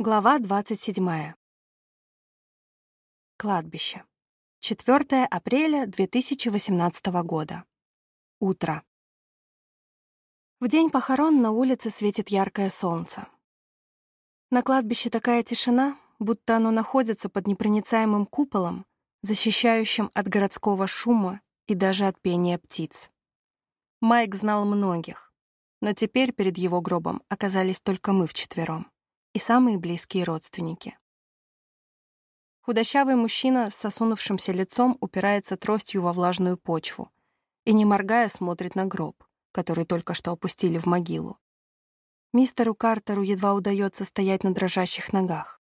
Глава 27. Кладбище. 4 апреля 2018 года. Утро. В день похорон на улице светит яркое солнце. На кладбище такая тишина, будто оно находится под непроницаемым куполом, защищающим от городского шума и даже от пения птиц. Майк знал многих, но теперь перед его гробом оказались только мы вчетвером и самые близкие родственники. Худощавый мужчина с сосунувшимся лицом упирается тростью во влажную почву и, не моргая, смотрит на гроб, который только что опустили в могилу. Мистеру Картеру едва удается стоять на дрожащих ногах.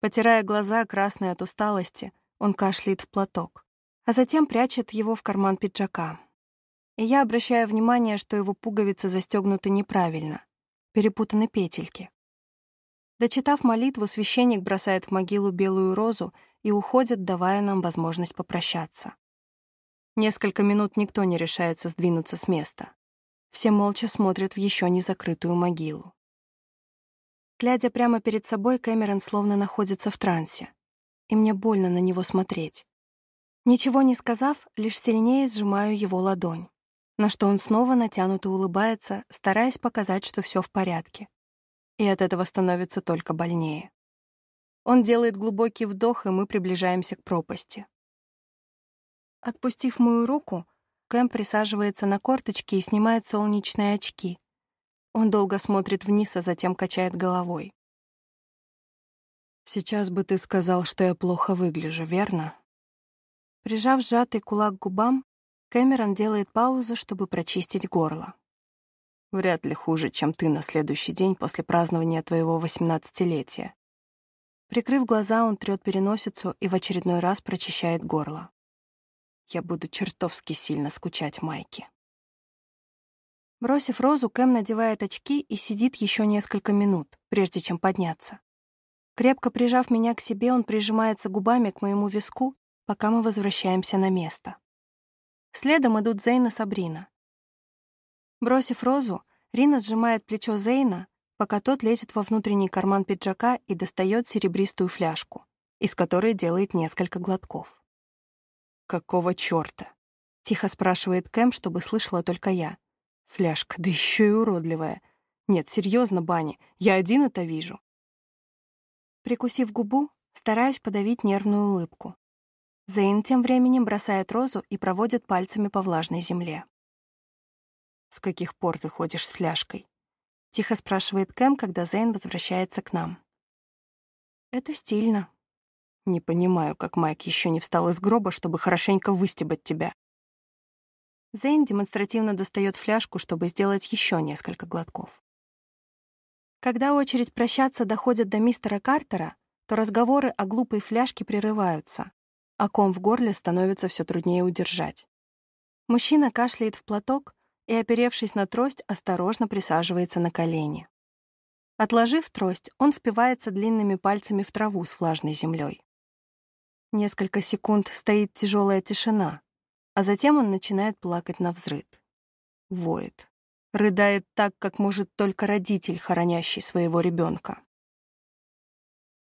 Потирая глаза, красные от усталости, он кашляет в платок, а затем прячет его в карман пиджака. И я обращаю внимание, что его пуговицы застегнуты неправильно, перепутаны петельки. Дочитав молитву, священник бросает в могилу белую розу и уходит, давая нам возможность попрощаться. Несколько минут никто не решается сдвинуться с места. Все молча смотрят в еще не закрытую могилу. Глядя прямо перед собой, Кэмерон словно находится в трансе, и мне больно на него смотреть. Ничего не сказав, лишь сильнее сжимаю его ладонь, на что он снова натянуто улыбается, стараясь показать, что все в порядке и от этого становится только больнее. Он делает глубокий вдох, и мы приближаемся к пропасти. Отпустив мою руку, Кэм присаживается на корточки и снимает солнечные очки. Он долго смотрит вниз, а затем качает головой. «Сейчас бы ты сказал, что я плохо выгляжу, верно?» Прижав сжатый кулак к губам, Кэмерон делает паузу, чтобы прочистить горло. Вряд ли хуже, чем ты на следующий день после празднования твоего восемнадцатилетия. Прикрыв глаза, он трёт переносицу и в очередной раз прочищает горло. Я буду чертовски сильно скучать Майки. Бросив розу, Кэм надевает очки и сидит еще несколько минут, прежде чем подняться. Крепко прижав меня к себе, он прижимается губами к моему виску, пока мы возвращаемся на место. Следом идут Зейн и Сабрина. Бросив розу, Рина сжимает плечо Зейна, пока тот лезет во внутренний карман пиджака и достает серебристую фляжку, из которой делает несколько глотков. «Какого чёрта?» — тихо спрашивает Кэм, чтобы слышала только я. «Фляжка, да еще и уродливая. Нет, серьезно, Бани, я один это вижу». Прикусив губу, стараюсь подавить нервную улыбку. Зейн тем временем бросает розу и проводит пальцами по влажной земле. «С каких пор ты ходишь с фляжкой?» — тихо спрашивает Кэм, когда Зейн возвращается к нам. «Это стильно». «Не понимаю, как Майк еще не встал из гроба, чтобы хорошенько выстебать тебя». Зейн демонстративно достает фляжку, чтобы сделать еще несколько глотков. Когда очередь прощаться доходит до мистера Картера, то разговоры о глупой фляжке прерываются, а ком в горле становится все труднее удержать. Мужчина кашляет в платок, и, оперевшись на трость, осторожно присаживается на колени. Отложив трость, он впивается длинными пальцами в траву с влажной землей. Несколько секунд стоит тяжелая тишина, а затем он начинает плакать на взрыд. Воет. Рыдает так, как может только родитель, хоронящий своего ребенка.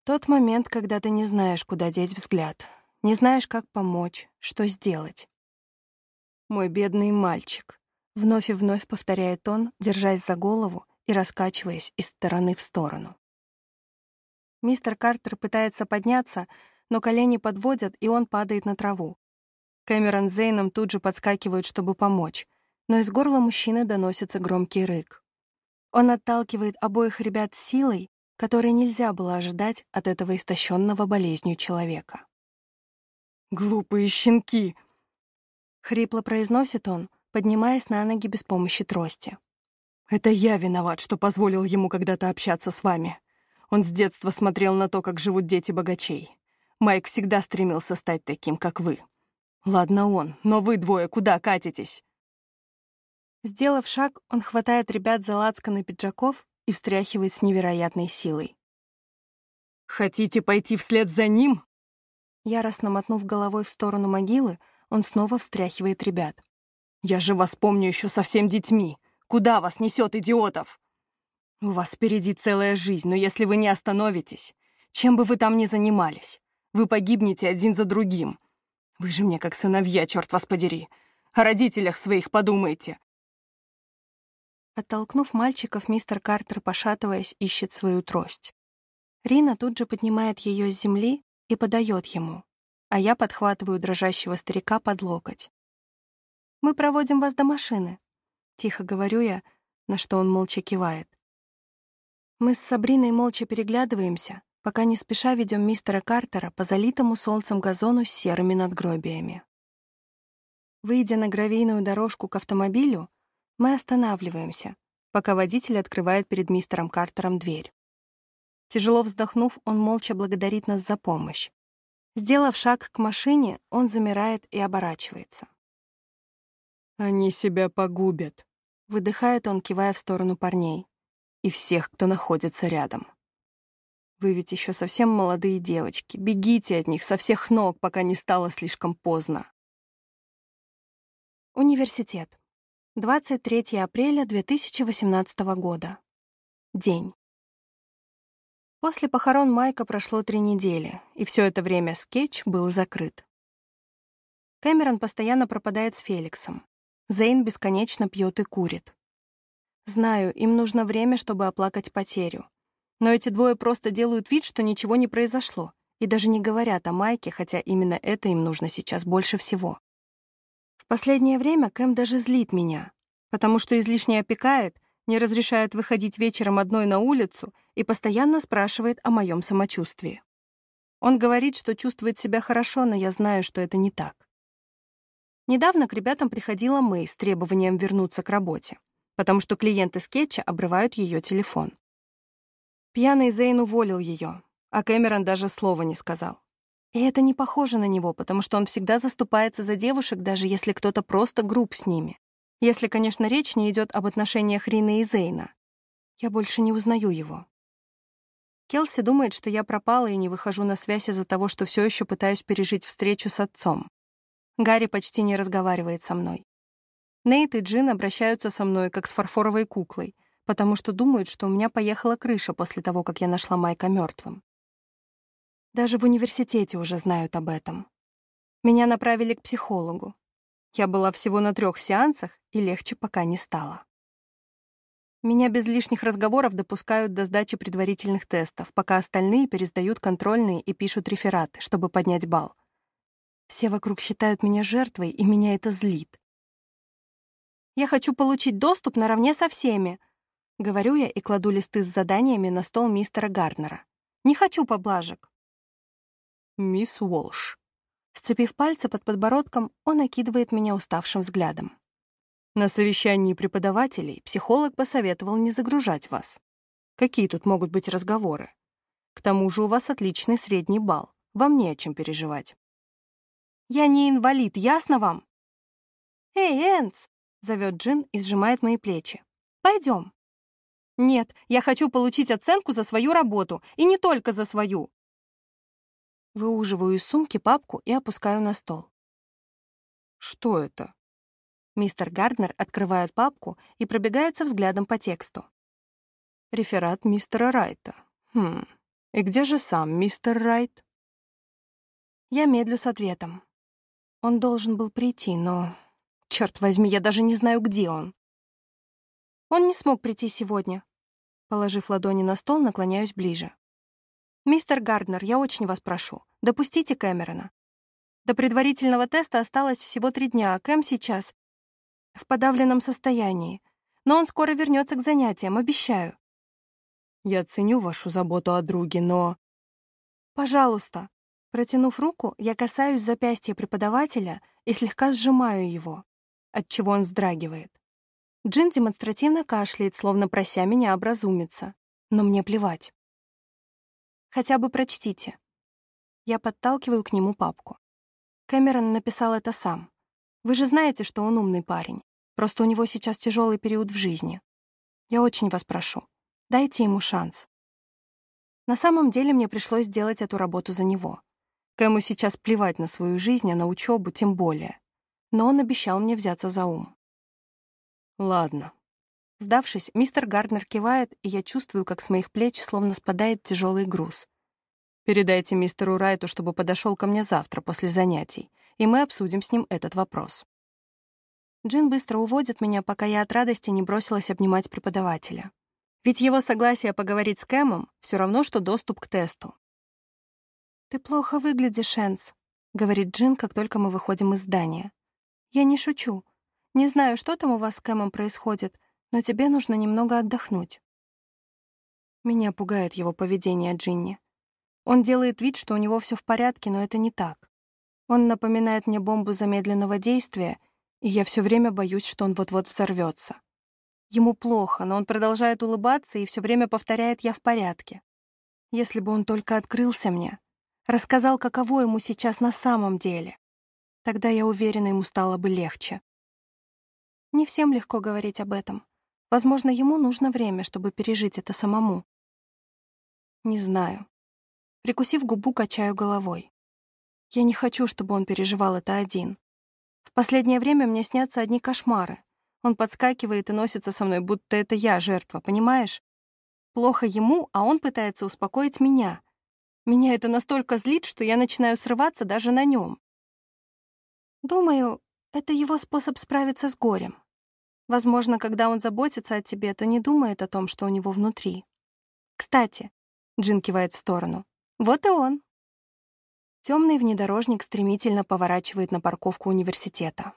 Тот момент, когда ты не знаешь, куда деть взгляд, не знаешь, как помочь, что сделать. Мой бедный мальчик. Вновь и вновь повторяет он, держась за голову и раскачиваясь из стороны в сторону. Мистер Картер пытается подняться, но колени подводят, и он падает на траву. Кэмерон с Зейном тут же подскакивают, чтобы помочь, но из горла мужчины доносится громкий рык. Он отталкивает обоих ребят силой, которой нельзя было ожидать от этого истощенного болезнью человека. «Глупые щенки!» — хрипло произносит он, поднимаясь на ноги без помощи трости. «Это я виноват, что позволил ему когда-то общаться с вами. Он с детства смотрел на то, как живут дети богачей. Майк всегда стремился стать таким, как вы. Ладно он, но вы двое куда катитесь?» Сделав шаг, он хватает ребят за лацканы пиджаков и встряхивает с невероятной силой. «Хотите пойти вслед за ним?» Яростно мотнув головой в сторону могилы, он снова встряхивает ребят. Я же вас помню еще совсем детьми. Куда вас несет, идиотов? У вас впереди целая жизнь, но если вы не остановитесь, чем бы вы там ни занимались, вы погибнете один за другим. Вы же мне как сыновья, черт вас подери. О родителях своих подумайте. Оттолкнув мальчиков, мистер Картер, пошатываясь, ищет свою трость. Рина тут же поднимает ее с земли и подает ему, а я подхватываю дрожащего старика под локоть. «Мы проводим вас до машины», — тихо говорю я, на что он молча кивает. Мы с Сабриной молча переглядываемся, пока не спеша ведем мистера Картера по залитому солнцем газону с серыми надгробиями. Выйдя на гравийную дорожку к автомобилю, мы останавливаемся, пока водитель открывает перед мистером Картером дверь. Тяжело вздохнув, он молча благодарит нас за помощь. Сделав шаг к машине, он замирает и оборачивается. «Они себя погубят», — выдыхает он, кивая в сторону парней и всех, кто находится рядом. Вы ведь еще совсем молодые девочки. Бегите от них со всех ног, пока не стало слишком поздно. Университет. 23 апреля 2018 года. День. После похорон Майка прошло три недели, и все это время скетч был закрыт. Кэмерон постоянно пропадает с Феликсом. Зейн бесконечно пьет и курит. Знаю, им нужно время, чтобы оплакать потерю. Но эти двое просто делают вид, что ничего не произошло, и даже не говорят о Майке, хотя именно это им нужно сейчас больше всего. В последнее время Кэм даже злит меня, потому что излишне опекает, не разрешает выходить вечером одной на улицу и постоянно спрашивает о моем самочувствии. Он говорит, что чувствует себя хорошо, но я знаю, что это не так. Недавно к ребятам приходила Мэй с требованием вернуться к работе потому что клиенты скетча обрывают ее телефон. Пьяный Зейн уволил ее, а Кэмерон даже слова не сказал. И это не похоже на него, потому что он всегда заступается за девушек, даже если кто-то просто груб с ними. Если, конечно, речь не идет об отношениях Рины и Зейна. Я больше не узнаю его. Келси думает, что я пропала и не выхожу на связь из-за того, что все еще пытаюсь пережить встречу с отцом. Гарри почти не разговаривает со мной. Нейт и Джин обращаются со мной, как с фарфоровой куклой, потому что думают, что у меня поехала крыша после того, как я нашла Майка мертвым. Даже в университете уже знают об этом. Меня направили к психологу. Я была всего на трех сеансах, и легче пока не стало. Меня без лишних разговоров допускают до сдачи предварительных тестов, пока остальные пересдают контрольные и пишут рефераты, чтобы поднять балл. Все вокруг считают меня жертвой, и меня это злит. Я хочу получить доступ наравне со всеми. Говорю я и кладу листы с заданиями на стол мистера Гарднера. Не хочу поблажек. Мисс Уолш. Сцепив пальцы под подбородком, он окидывает меня уставшим взглядом. На совещании преподавателей психолог посоветовал не загружать вас. Какие тут могут быть разговоры? К тому же у вас отличный средний балл. Вам не о чем переживать. Я не инвалид, ясно вам? Эй, Энц, зовет Джин и сжимает мои плечи. Пойдем. Нет, я хочу получить оценку за свою работу, и не только за свою. Выуживаю из сумки папку и опускаю на стол. Что это? Мистер Гарднер открывает папку и пробегается взглядом по тексту. Реферат мистера Райта. Хм, и где же сам мистер Райт? Я медлю с ответом. Он должен был прийти, но Черт возьми, я даже не знаю, где он. Он не смог прийти сегодня. Положив ладони на стол, наклоняюсь ближе. «Мистер Гарднер, я очень вас прошу, допустите Кэмерона. До предварительного теста осталось всего три дня, а Кэм сейчас в подавленном состоянии. Но он скоро вернется к занятиям, обещаю». «Я ценю вашу заботу о друге, но...» «Пожалуйста». Протянув руку, я касаюсь запястья преподавателя и слегка сжимаю его отчего он вздрагивает. Джин демонстративно кашляет, словно прося меня образумиться. Но мне плевать. Хотя бы прочтите. Я подталкиваю к нему папку. Кэмерон написал это сам. Вы же знаете, что он умный парень. Просто у него сейчас тяжелый период в жизни. Я очень вас прошу, дайте ему шанс. На самом деле мне пришлось сделать эту работу за него. Кэму сейчас плевать на свою жизнь, а на учебу тем более но он обещал мне взяться за ум. Ладно. Сдавшись, мистер Гарднер кивает, и я чувствую, как с моих плеч словно спадает тяжелый груз. Передайте мистеру Райту, чтобы подошел ко мне завтра после занятий, и мы обсудим с ним этот вопрос. Джин быстро уводит меня, пока я от радости не бросилась обнимать преподавателя. Ведь его согласие поговорить с Кэмом все равно, что доступ к тесту. «Ты плохо выглядишь, Энс», — говорит Джин, как только мы выходим из здания. «Я не шучу. Не знаю, что там у вас с Кэмом происходит, но тебе нужно немного отдохнуть». Меня пугает его поведение Джинни. Он делает вид, что у него все в порядке, но это не так. Он напоминает мне бомбу замедленного действия, и я все время боюсь, что он вот-вот взорвется. Ему плохо, но он продолжает улыбаться и все время повторяет «я в порядке». Если бы он только открылся мне, рассказал, каково ему сейчас на самом деле, тогда, я уверена, ему стало бы легче. Не всем легко говорить об этом. Возможно, ему нужно время, чтобы пережить это самому. Не знаю. Прикусив губу, качаю головой. Я не хочу, чтобы он переживал это один. В последнее время мне снятся одни кошмары. Он подскакивает и носится со мной, будто это я жертва, понимаешь? Плохо ему, а он пытается успокоить меня. Меня это настолько злит, что я начинаю срываться даже на нем. Думаю, это его способ справиться с горем. Возможно, когда он заботится о тебе, то не думает о том, что у него внутри. Кстати, Джин кивает в сторону. Вот и он. Темный внедорожник стремительно поворачивает на парковку университета.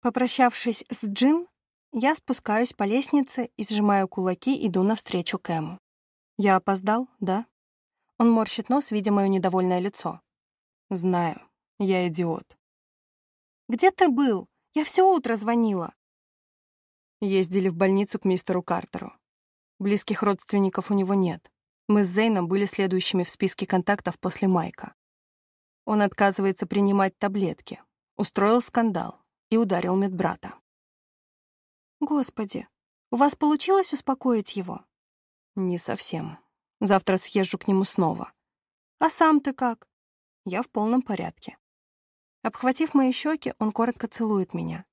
Попрощавшись с Джин, я спускаюсь по лестнице и сжимаю кулаки, иду навстречу Кэму. Я опоздал, да? Он морщит нос, видя мое недовольное лицо. Знаю, я идиот. Где ты был? Я все утро звонила. Ездили в больницу к мистеру Картеру. Близких родственников у него нет. Мы с Зейном были следующими в списке контактов после Майка. Он отказывается принимать таблетки, устроил скандал и ударил медбрата. «Господи, у вас получилось успокоить его?» «Не совсем. Завтра съезжу к нему снова». «А сам ты как?» «Я в полном порядке». Обхватив мои щеки, он коротко целует меня.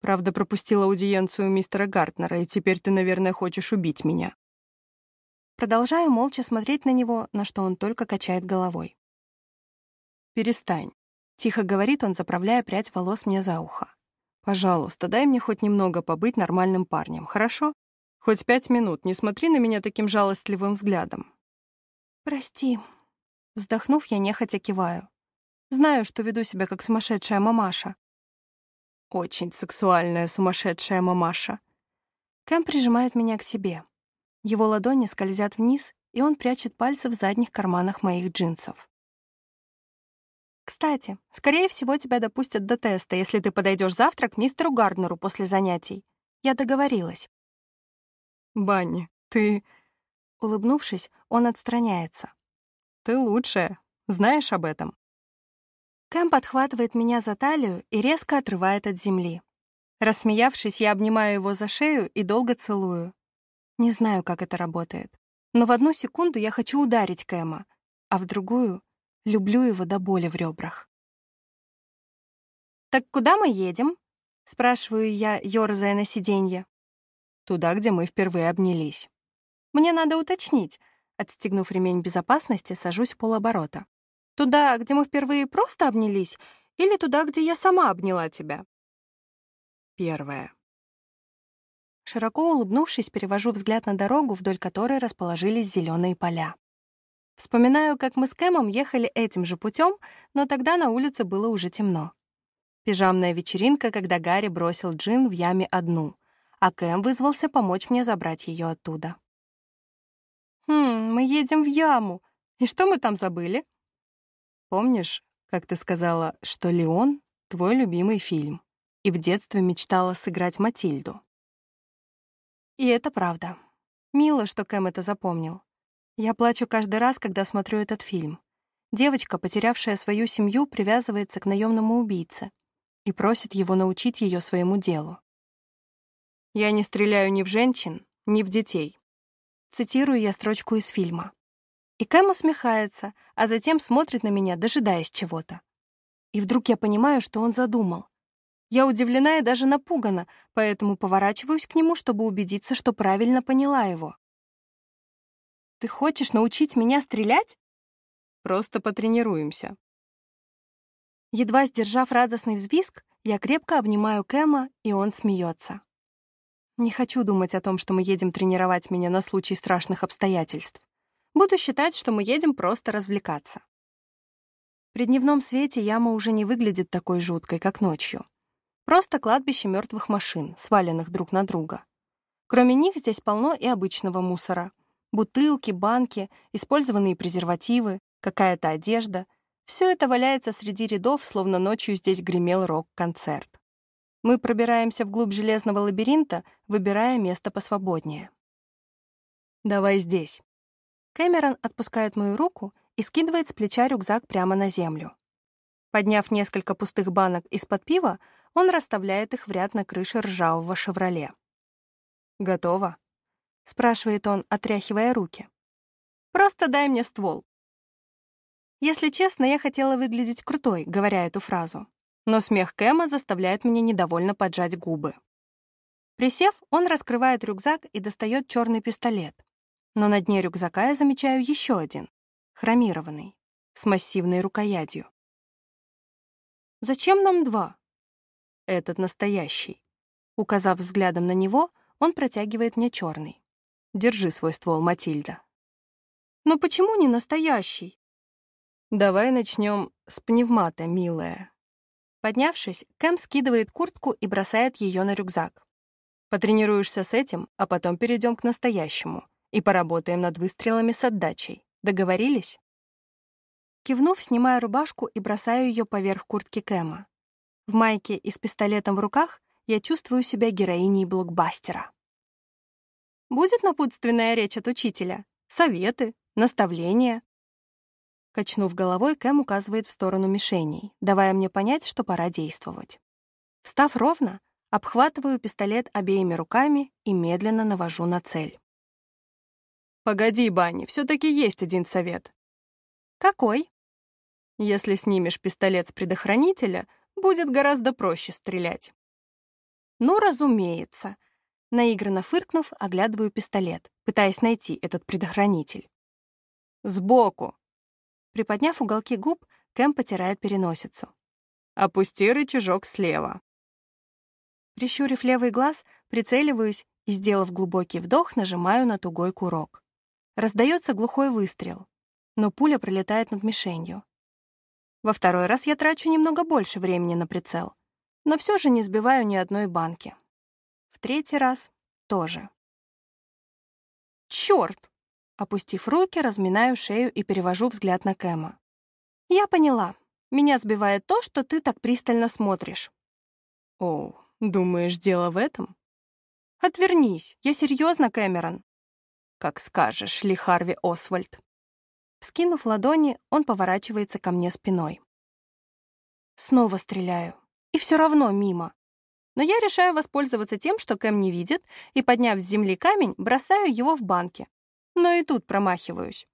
«Правда, пропустила аудиенцию мистера Гартнера, и теперь ты, наверное, хочешь убить меня». Продолжаю молча смотреть на него, на что он только качает головой. «Перестань», — тихо говорит он, заправляя прядь волос мне за ухо. «Пожалуйста, дай мне хоть немного побыть нормальным парнем, хорошо? Хоть пять минут, не смотри на меня таким жалостливым взглядом». «Прости». Вздохнув, я нехотя киваю. Знаю, что веду себя как сумасшедшая мамаша. Очень сексуальная сумасшедшая мамаша. Кэм прижимает меня к себе. Его ладони скользят вниз, и он прячет пальцы в задних карманах моих джинсов. «Кстати, скорее всего, тебя допустят до теста, если ты подойдешь завтра к мистеру Гарднеру после занятий. Я договорилась». «Банни, ты...» Улыбнувшись, он отстраняется. «Ты лучшая. Знаешь об этом?» Кэм подхватывает меня за талию и резко отрывает от земли. Рассмеявшись, я обнимаю его за шею и долго целую. Не знаю, как это работает. Но в одну секунду я хочу ударить Кэма, а в другую — люблю его до боли в ребрах. «Так куда мы едем?» — спрашиваю я, ёрзая на сиденье. «Туда, где мы впервые обнялись». «Мне надо уточнить». Отстегнув ремень безопасности, сажусь в полоборота. «Туда, где мы впервые просто обнялись, или туда, где я сама обняла тебя?» Первое. Широко улыбнувшись, перевожу взгляд на дорогу, вдоль которой расположились зеленые поля. Вспоминаю, как мы с Кэмом ехали этим же путем, но тогда на улице было уже темно. Пижамная вечеринка, когда Гарри бросил Джин в яме одну, а Кэм вызвался помочь мне забрать ее оттуда. «Хм, мы едем в яму. И что мы там забыли?» «Помнишь, как ты сказала, что «Леон» — твой любимый фильм, и в детстве мечтала сыграть Матильду?» И это правда. Мило, что Кэм это запомнил. Я плачу каждый раз, когда смотрю этот фильм. Девочка, потерявшая свою семью, привязывается к наемному убийце и просит его научить ее своему делу. «Я не стреляю ни в женщин, ни в детей», цитирую я строчку из фильма. И Кэм усмехается, а затем смотрит на меня, дожидаясь чего-то. И вдруг я понимаю, что он задумал. Я удивлена и даже напугана, поэтому поворачиваюсь к нему, чтобы убедиться, что правильно поняла его. «Ты хочешь научить меня стрелять?» «Просто потренируемся». Едва сдержав радостный взвизг, я крепко обнимаю Кэма, и он смеется. Не хочу думать о том, что мы едем тренировать меня на случай страшных обстоятельств. Буду считать, что мы едем просто развлекаться. При дневном свете яма уже не выглядит такой жуткой, как ночью. Просто кладбище мертвых машин, сваленных друг на друга. Кроме них здесь полно и обычного мусора. Бутылки, банки, использованные презервативы, какая-то одежда — все это валяется среди рядов, словно ночью здесь гремел рок-концерт. Мы пробираемся вглубь железного лабиринта, выбирая место посвободнее. «Давай здесь». Кэмерон отпускает мою руку и скидывает с плеча рюкзак прямо на землю. Подняв несколько пустых банок из-под пива, он расставляет их в ряд на крыше ржавого «Шевроле». «Готово?» — спрашивает он, отряхивая руки. «Просто дай мне ствол», если честно, я хотела выглядеть крутой, говоря эту фразу. Но смех Кэма заставляет меня недовольно поджать губы. Присев, он раскрывает рюкзак и достает черный пистолет. Но на дне рюкзака я замечаю еще один, хромированный, с массивной рукоятью. «Зачем нам два?» «Этот настоящий». Указав взглядом на него, он протягивает мне черный. «Держи свой ствол, Матильда». «Но почему не настоящий?» «Давай начнем с пневмата, милая». Поднявшись, Кэм скидывает куртку и бросает ее на рюкзак. «Потренируешься с этим, а потом перейдем к настоящему и поработаем над выстрелами с отдачей. Договорились?» Кивнув, снимаю рубашку и бросаю ее поверх куртки Кэма. В майке и с пистолетом в руках я чувствую себя героиней блокбастера. Будет напутственная речь от учителя? Советы? Наставления? Качнув головой, Кэм указывает в сторону мишеней, давая мне понять, что пора действовать. Встав ровно, обхватываю пистолет обеими руками и медленно навожу на цель. «Погоди, Банни, все-таки есть один совет». «Какой?» «Если снимешь пистолет с предохранителя, будет гораздо проще стрелять». «Ну, разумеется». Наигранно фыркнув, оглядываю пистолет, пытаясь найти этот предохранитель. «Сбоку», Приподняв уголки губ, Кэм потирает переносицу. «Опусти рычажок слева». Прищурив левый глаз, прицеливаюсь и, сделав глубокий вдох, нажимаю на тугой курок. Раздается глухой выстрел, но пуля пролетает над мишенью. Во второй раз я трачу немного больше времени на прицел, но все же не сбиваю ни одной банки. В третий раз тоже. Черт! Опустив руки, разминаю шею и перевожу взгляд на Кэма. «Я поняла. Меня сбивает то, что ты так пристально смотришь». «О, думаешь, дело в этом?» «Отвернись. Я серьезно, Кэмерон». «Как скажешь, Ли Харви Освальд». Скинув ладони, он поворачивается ко мне спиной. Снова стреляю. И все равно мимо. Но я решаю воспользоваться тем, что Кэм не видит, и, подняв с земли камень, бросаю его в банки, но и тут промахиваюсь.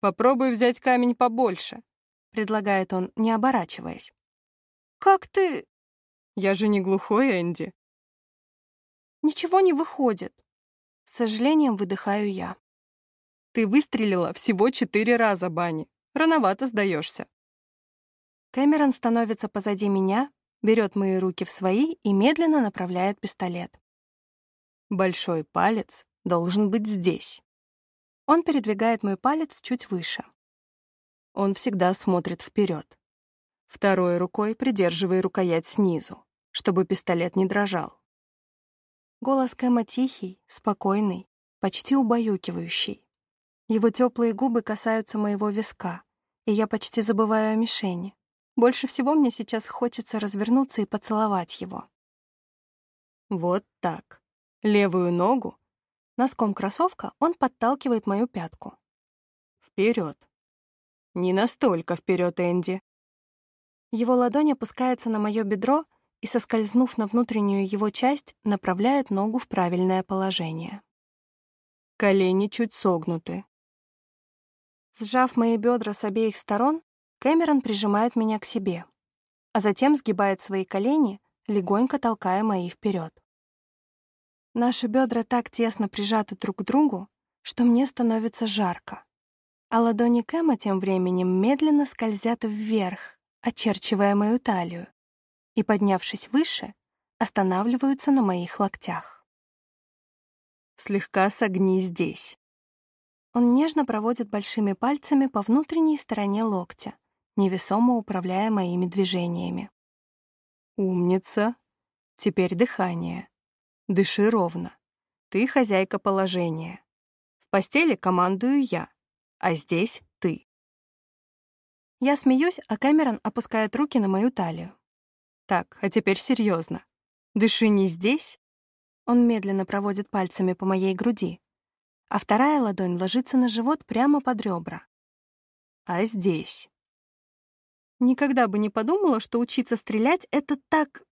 «Попробуй взять камень побольше», — предлагает он, не оборачиваясь. «Как ты...» «Я же не глухой, Энди». «Ничего не выходит». С сожалением выдыхаю я. «Ты выстрелила всего четыре раза, Банни. Рановато сдаешься». Кэмерон становится позади меня, берет мои руки в свои и медленно направляет пистолет. Большой палец должен быть здесь. Он передвигает мой палец чуть выше. Он всегда смотрит вперед. Второй рукой придерживая рукоять снизу, чтобы пистолет не дрожал. Голос Кэма тихий, спокойный, почти убаюкивающий. Его теплые губы касаются моего виска, и я почти забываю о мишени. Больше всего мне сейчас хочется развернуться и поцеловать его. Вот так. Левую ногу Носком кроссовка он подталкивает мою пятку. Вперед. Не настолько вперед, Энди. Его ладонь опускается на мое бедро и, соскользнув на внутреннюю его часть, направляет ногу в правильное положение. Колени чуть согнуты. Сжав мои бедра с обеих сторон, Кэмерон прижимает меня к себе, а затем сгибает свои колени, легонько толкая мои вперед. Наши бедра так тесно прижаты друг к другу, что мне становится жарко. А ладони Кэма тем временем медленно скользят вверх, очерчивая мою талию, и, поднявшись выше, останавливаются на моих локтях. «Слегка согни здесь». Он нежно проводит большими пальцами по внутренней стороне локтя, невесомо управляя моими движениями. «Умница. Теперь дыхание. Дыши ровно. Ты хозяйка положения. В постели командую я, а здесь ты». Я смеюсь, а Кэмерон опускает руки на мою талию. «Так, а теперь серьезно. Дыши не здесь». Он медленно проводит пальцами по моей груди, а вторая ладонь ложится на живот прямо под ребра. «А здесь». Никогда бы не подумала, что учиться стрелять — это так...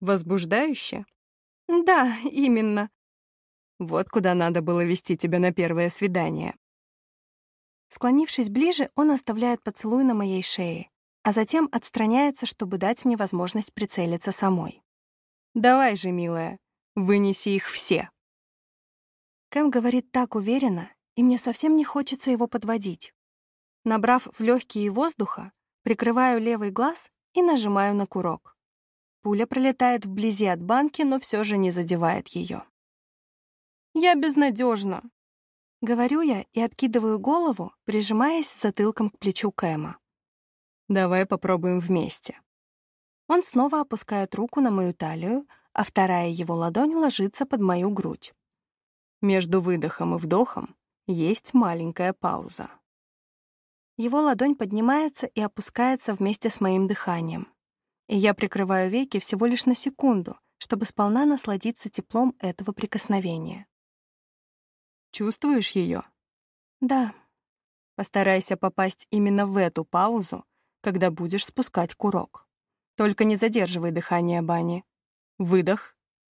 Возбуждающе? Да, именно. Вот куда надо было вести тебя на первое свидание. Склонившись ближе, он оставляет поцелуй на моей шее, а затем отстраняется, чтобы дать мне возможность прицелиться самой. «Давай же, милая, вынеси их все». Кэм говорит так уверенно, и мне совсем не хочется его подводить. Набрав в легкие воздуха, Прикрываю левый глаз и нажимаю на курок. Пуля пролетает вблизи от банки, но все же не задевает ее. «Я безнадежна», — говорю я и откидываю голову, прижимаясь затылком к плечу Кэма. «Давай попробуем вместе». Он снова опускает руку на мою талию, а вторая его ладонь ложится под мою грудь. Между выдохом и вдохом есть маленькая пауза. Его ладонь поднимается и опускается вместе с моим дыханием. И я прикрываю веки всего лишь на секунду, чтобы сполна насладиться теплом этого прикосновения. Чувствуешь ее? Да. Постарайся попасть именно в эту паузу, когда будешь спускать курок. Только не задерживай дыхание Бани. Выдох,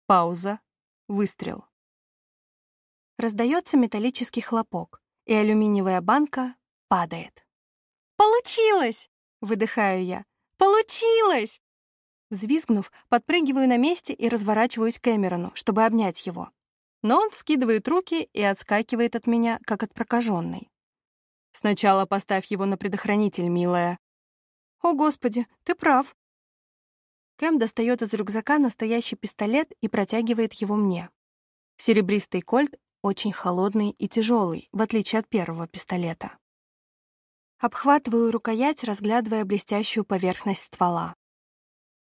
пауза, выстрел. Раздается металлический хлопок, и алюминиевая банка падает. «Получилось!» — выдыхаю я. «Получилось!» Взвизгнув, подпрыгиваю на месте и разворачиваюсь к Эмерону, чтобы обнять его. Но он вскидывает руки и отскакивает от меня, как от прокаженной. «Сначала поставь его на предохранитель, милая». «О, Господи, ты прав!» Кэм достает из рюкзака настоящий пистолет и протягивает его мне. Серебристый кольт очень холодный и тяжелый, в отличие от первого пистолета. Обхватываю рукоять, разглядывая блестящую поверхность ствола.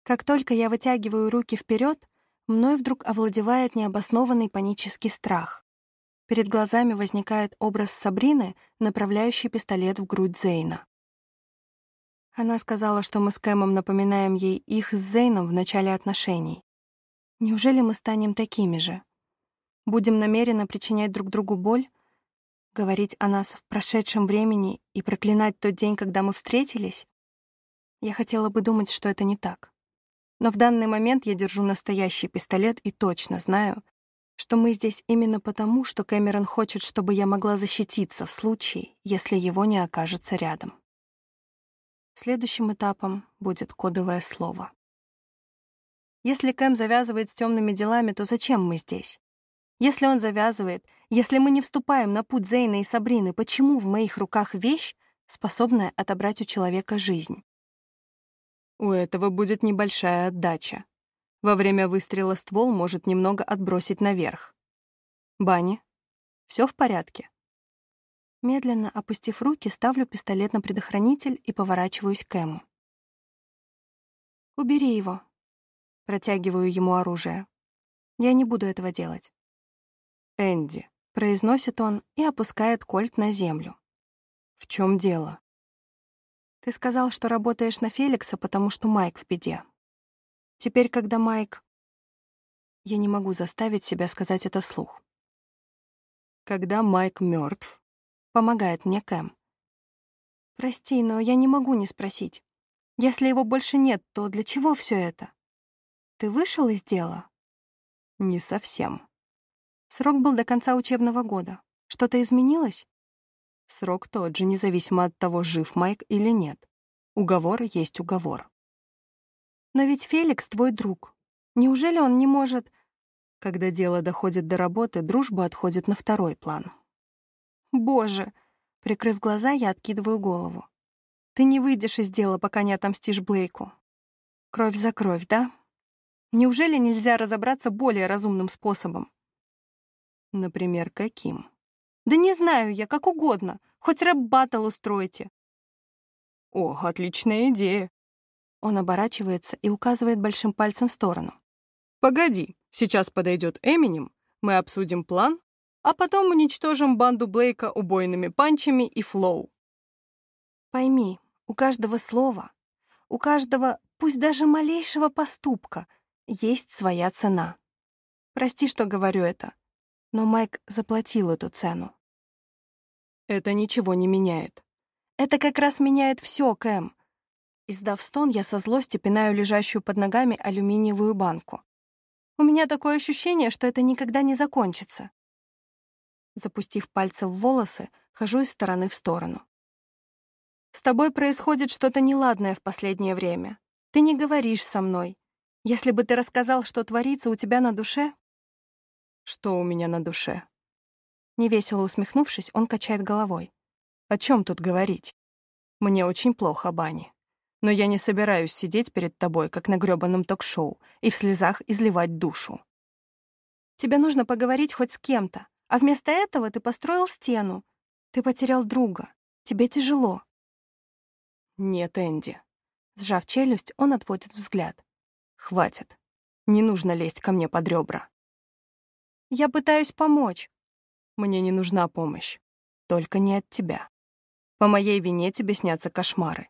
Как только я вытягиваю руки вперед, мной вдруг овладевает необоснованный панический страх. Перед глазами возникает образ Сабрины, направляющей пистолет в грудь Зейна. Она сказала, что мы с Кэмом напоминаем ей их с Зейном в начале отношений. Неужели мы станем такими же? Будем намеренно причинять друг другу боль, Говорить о нас в прошедшем времени и проклинать тот день, когда мы встретились? Я хотела бы думать, что это не так. Но в данный момент я держу настоящий пистолет и точно знаю, что мы здесь именно потому, что Кэмерон хочет, чтобы я могла защититься в случае, если его не окажется рядом. Следующим этапом будет кодовое слово. Если Кэм завязывает с темными делами, то зачем мы здесь? Если он завязывает, если мы не вступаем на путь Зейна и Сабрины, почему в моих руках вещь, способная отобрать у человека жизнь? У этого будет небольшая отдача. Во время выстрела ствол может немного отбросить наверх. Бани, все в порядке? Медленно опустив руки, ставлю пистолет на предохранитель и поворачиваюсь к Эму. «Убери его». Протягиваю ему оружие. Я не буду этого делать. Энди», — произносит он и опускает кольт на землю. «В чем дело?» «Ты сказал, что работаешь на Феликса, потому что Майк в беде. Теперь, когда Майк...» Я не могу заставить себя сказать это вслух. «Когда Майк мертв, помогает мне Кэм. Прости, но я не могу не спросить. Если его больше нет, то для чего все это? Ты вышел из дела? Не совсем. Срок был до конца учебного года. Что-то изменилось? Срок тот же, независимо от того, жив Майк или нет. Уговор есть уговор. Но ведь Феликс твой друг. Неужели он не может... Когда дело доходит до работы, дружба отходит на второй план. Боже! Прикрыв глаза, я откидываю голову. Ты не выйдешь из дела, пока не отомстишь Блейку. Кровь за кровь, да? Неужели нельзя разобраться более разумным способом? Например, каким? Да не знаю я, как угодно. Хоть рэп-баттл устройте. О, отличная идея. Он оборачивается и указывает большим пальцем в сторону. Погоди, сейчас подойдет Эминем, мы обсудим план, а потом уничтожим банду Блейка убойными панчами и flow. Пойми, у каждого слова, у каждого, пусть даже малейшего поступка, есть своя цена. Прости, что говорю это, но Майк заплатил эту цену. Это ничего не меняет. Это как раз меняет все, Кэм. Издав стон, я со злости пинаю лежащую под ногами алюминиевую банку. У меня такое ощущение, что это никогда не закончится. Запустив пальцы в волосы, хожу из стороны в сторону. С тобой происходит что-то неладное в последнее время. Ты не говоришь со мной. Если бы ты рассказал, что творится у тебя на душе... Что у меня на душе? Невесело усмехнувшись, он качает головой. О чем тут говорить? Мне очень плохо, Бани. Но я не собираюсь сидеть перед тобой, как на грёбаном ток-шоу, и в слезах изливать душу. Тебе нужно поговорить хоть с кем-то, а вместо этого ты построил стену. Ты потерял друга. Тебе тяжело. Нет, Энди. Сжав челюсть, он отводит взгляд. Хватит. Не нужно лезть ко мне под ребра. Я пытаюсь помочь. Мне не нужна помощь. Только не от тебя. По моей вине тебе снятся кошмары.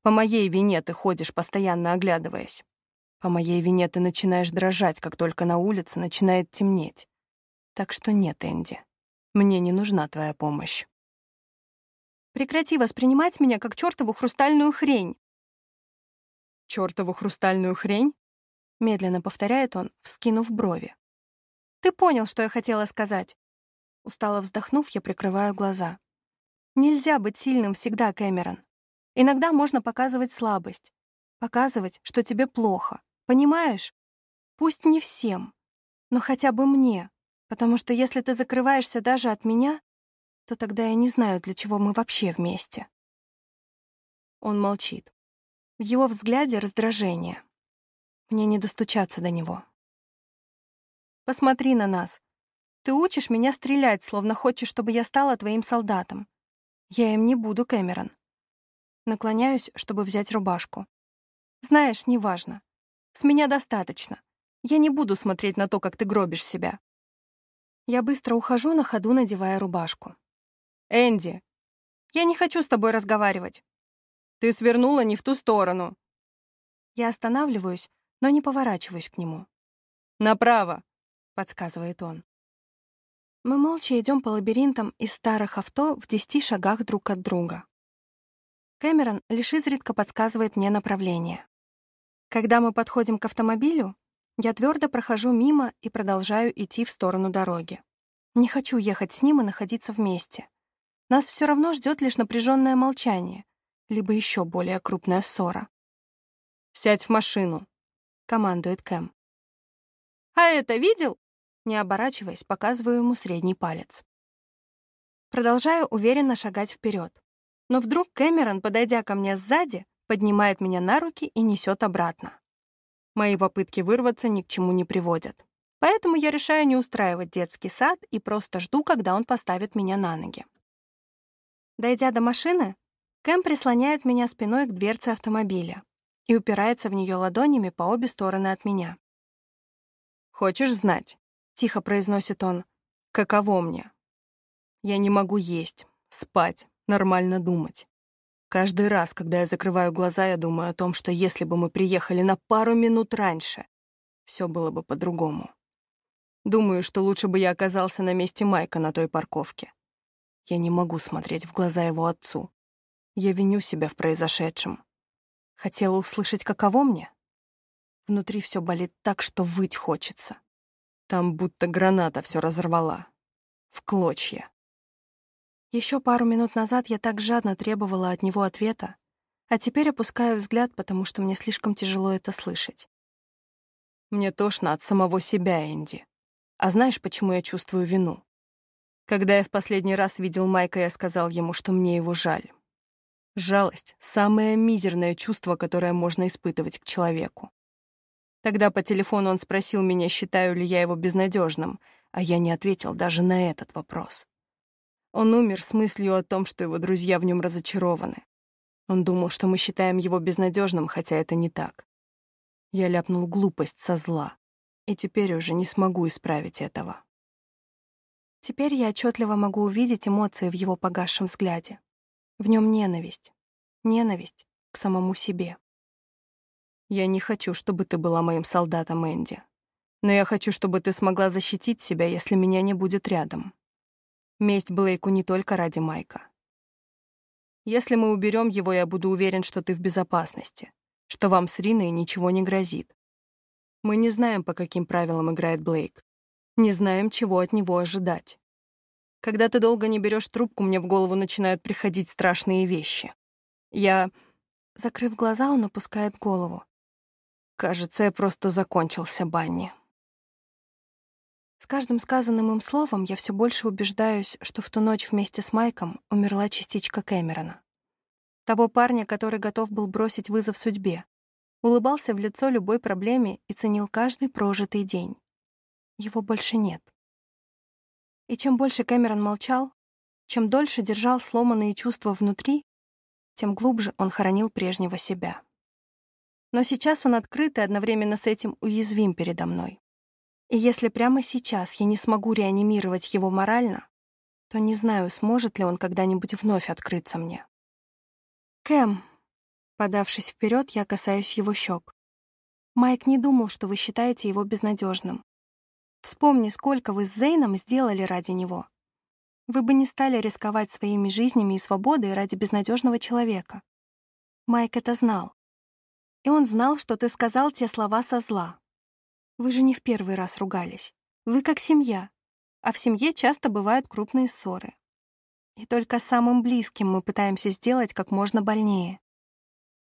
По моей вине ты ходишь, постоянно оглядываясь. По моей вине ты начинаешь дрожать, как только на улице начинает темнеть. Так что нет, Энди, мне не нужна твоя помощь. Прекрати воспринимать меня как чертову хрустальную хрень. Чертову хрустальную хрень? Медленно повторяет он, вскинув брови. Ты понял, что я хотела сказать. Устало вздохнув, я прикрываю глаза. Нельзя быть сильным всегда, Кэмерон. Иногда можно показывать слабость, показывать, что тебе плохо. Понимаешь? Пусть не всем, но хотя бы мне, потому что если ты закрываешься даже от меня, то тогда я не знаю, для чего мы вообще вместе. Он молчит. В его взгляде раздражение. Мне не достучаться до него. Посмотри на нас. Ты учишь меня стрелять, словно хочешь, чтобы я стала твоим солдатом. Я им не буду, Кэмерон. Наклоняюсь, чтобы взять рубашку. Знаешь, неважно. С меня достаточно. Я не буду смотреть на то, как ты гробишь себя. Я быстро ухожу, на ходу надевая рубашку. «Энди, я не хочу с тобой разговаривать. Ты свернула не в ту сторону». Я останавливаюсь, но не поворачиваюсь к нему. «Направо», — подсказывает он. Мы молча идем по лабиринтам из старых авто в десяти шагах друг от друга. Кэмерон лишь изредка подсказывает мне направление. Когда мы подходим к автомобилю, я твердо прохожу мимо и продолжаю идти в сторону дороги. Не хочу ехать с ним и находиться вместе. Нас все равно ждет лишь напряженное молчание, либо еще более крупная ссора. «Сядь в машину», — командует Кэм. «А это видел?» Не оборачиваясь, показываю ему средний палец. Продолжаю уверенно шагать вперед. Но вдруг Кэмерон, подойдя ко мне сзади, поднимает меня на руки и несет обратно. Мои попытки вырваться ни к чему не приводят. Поэтому я решаю не устраивать детский сад и просто жду, когда он поставит меня на ноги. Дойдя до машины, Кэм прислоняет меня спиной к дверце автомобиля и упирается в нее ладонями по обе стороны от меня. «Хочешь знать?» — тихо произносит он. «Каково мне? Я не могу есть, спать, нормально думать. Каждый раз, когда я закрываю глаза, я думаю о том, что если бы мы приехали на пару минут раньше, все было бы по-другому. Думаю, что лучше бы я оказался на месте Майка на той парковке. Я не могу смотреть в глаза его отцу. Я виню себя в произошедшем. Хотела услышать, каково мне? Внутри все болит так, что выть хочется. Там будто граната все разорвала. В клочья. Еще пару минут назад я так жадно требовала от него ответа, А теперь опускаю взгляд, потому что мне слишком тяжело это слышать. Мне тошно от самого себя, Энди. А знаешь, почему я чувствую вину? Когда я в последний раз видел Майка, я сказал ему, что мне его жаль. Жалость — самое мизерное чувство, которое можно испытывать к человеку. Тогда по телефону он спросил меня, считаю ли я его безнадежным, а я не ответил даже на этот вопрос. Он умер с мыслью о том, что его друзья в нем разочарованы. Он думал, что мы считаем его безнадежным, хотя это не так. Я ляпнул глупость со зла, и теперь уже не смогу исправить этого. Теперь я отчетливо могу увидеть эмоции в его погасшем взгляде. В нем ненависть. Ненависть к самому себе. Я не хочу, чтобы ты была моим солдатом, Энди. Но я хочу, чтобы ты смогла защитить себя, если меня не будет рядом. Месть Блейку не только ради Майка. Если мы уберем его, я буду уверен, что ты в безопасности, что вам с Риной ничего не грозит. Мы не знаем, по каким правилам играет Блейк. Не знаем, чего от него ожидать. Когда ты долго не берешь трубку, мне в голову начинают приходить страшные вещи. Я... Закрыв глаза, он опускает голову. Кажется, я просто закончился, Банни. С каждым сказанным им словом я все больше убеждаюсь, что в ту ночь вместе с Майком умерла частичка Кэмерона. Того парня, который готов был бросить вызов судьбе, улыбался в лицо любой проблеме и ценил каждый прожитый день. Его больше нет. И чем больше Кэмерон молчал, чем дольше держал сломанные чувства внутри, тем глубже он хоронил прежнего себя. Но сейчас он открыт и одновременно с этим уязвим передо мной. И если прямо сейчас я не смогу реанимировать его морально, то не знаю, сможет ли он когда-нибудь вновь открыться мне. Кэм, подавшись вперед, я касаюсь его щек. Майк не думал, что вы считаете его безнадежным. Вспомни, сколько вы с Зейном сделали ради него. Вы бы не стали рисковать своими жизнями и свободой ради безнадежного человека. Майк это знал. И он знал, что ты сказал те слова со зла. Вы же не в первый раз ругались. Вы как семья. А в семье часто бывают крупные ссоры. И только самым близким мы пытаемся сделать как можно больнее.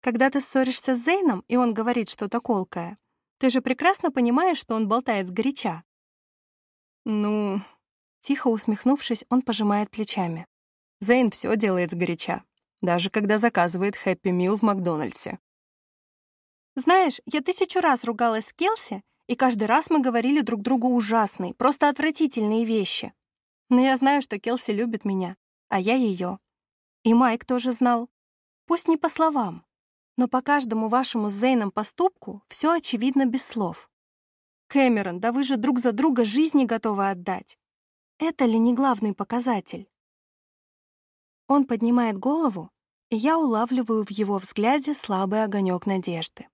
Когда ты ссоришься с Зейном, и он говорит что-то колкое, ты же прекрасно понимаешь, что он болтает сгоряча. Ну, тихо усмехнувшись, он пожимает плечами. Зейн все делает сгоряча, даже когда заказывает хэппи мил в Макдональдсе. Знаешь, я тысячу раз ругалась с Келси, и каждый раз мы говорили друг другу ужасные, просто отвратительные вещи. Но я знаю, что Келси любит меня, а я ее. И Майк тоже знал. Пусть не по словам, но по каждому вашему с Зейном поступку все очевидно без слов. Кэмерон, да вы же друг за друга жизни готовы отдать. Это ли не главный показатель? Он поднимает голову, и я улавливаю в его взгляде слабый огонек надежды.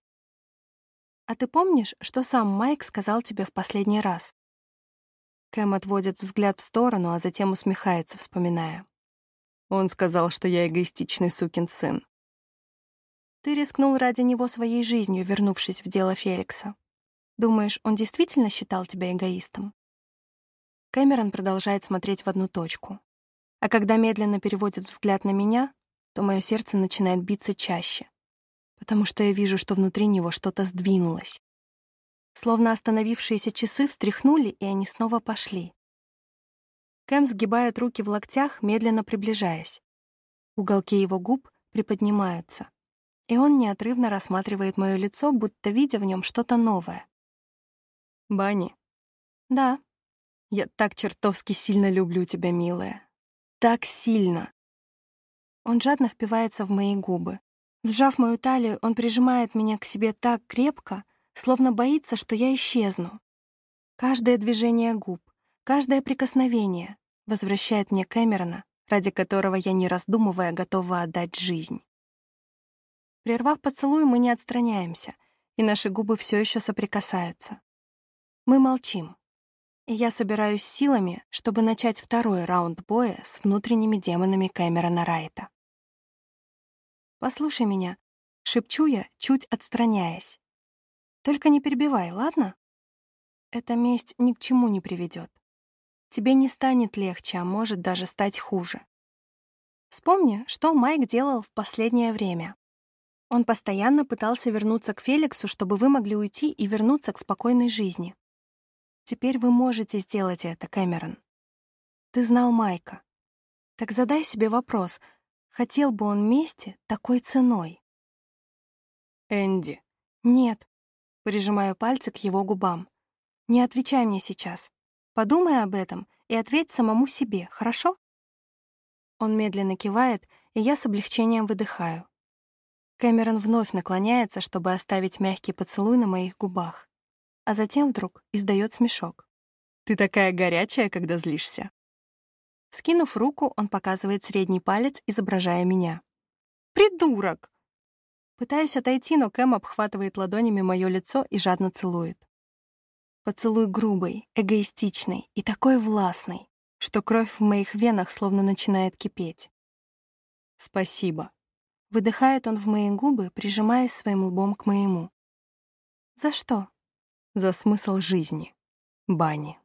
«А ты помнишь, что сам Майк сказал тебе в последний раз?» Кэм отводит взгляд в сторону, а затем усмехается, вспоминая. Он сказал, что я эгоистичный сукин сын. Ты рискнул ради него своей жизнью, вернувшись в дело Феликса. Думаешь, он действительно считал тебя эгоистом? Кэмерон продолжает смотреть в одну точку. А когда медленно переводит взгляд на меня, то мое сердце начинает биться чаще, потому что я вижу, что внутри него что-то сдвинулось. Словно остановившиеся часы встряхнули, и они снова пошли. Кэм сгибает руки в локтях, медленно приближаясь. Уголки его губ приподнимаются, и он неотрывно рассматривает мое лицо, будто видя в нем что-то новое. Бани. Да. Я так чертовски сильно люблю тебя, милая. Так сильно. Он жадно впивается в мои губы. Сжав мою талию, он прижимает меня к себе так крепко, словно боится, что я исчезну. Каждое движение губ, каждое прикосновение возвращает мне Кэмерона, ради которого я, не раздумывая, готова отдать жизнь. Прервав поцелуй, мы не отстраняемся, и наши губы все еще соприкасаются. Мы молчим. И я собираюсь силами, чтобы начать второй раунд боя с внутренними демонами Кэмерона Райта. «Послушай меня», — шепчу я, чуть отстраняясь. «Только не перебивай, ладно? Эта месть ни к чему не приведет. Тебе не станет легче, а может даже стать хуже. Вспомни, что Майк делал в последнее время. Он постоянно пытался вернуться к Феликсу, чтобы вы могли уйти и вернуться к спокойной жизни. Теперь вы можете сделать это, Кэмерон. Ты знал Майка. Так задай себе вопрос, хотел бы он мести такой ценой? Энди. Нет. Прижимаю пальцы к его губам. Не отвечай мне сейчас. Подумай об этом и ответь самому себе, хорошо? Он медленно кивает, и я с облегчением выдыхаю. Кэмерон вновь наклоняется, чтобы оставить мягкий поцелуй на моих губах. А затем вдруг издает смешок. «Ты такая горячая, когда злишься». Скинув руку, он показывает средний палец, изображая меня. «Придурок!» Пытаюсь отойти, но Кэм обхватывает ладонями мое лицо и жадно целует. Поцелуй грубый, эгоистичный и такой властный, что кровь в моих венах словно начинает кипеть. «Спасибо», Выдыхает он в мои губы, прижимаясь своим лбом к моему. «За что?» «За смысл жизни, Бани».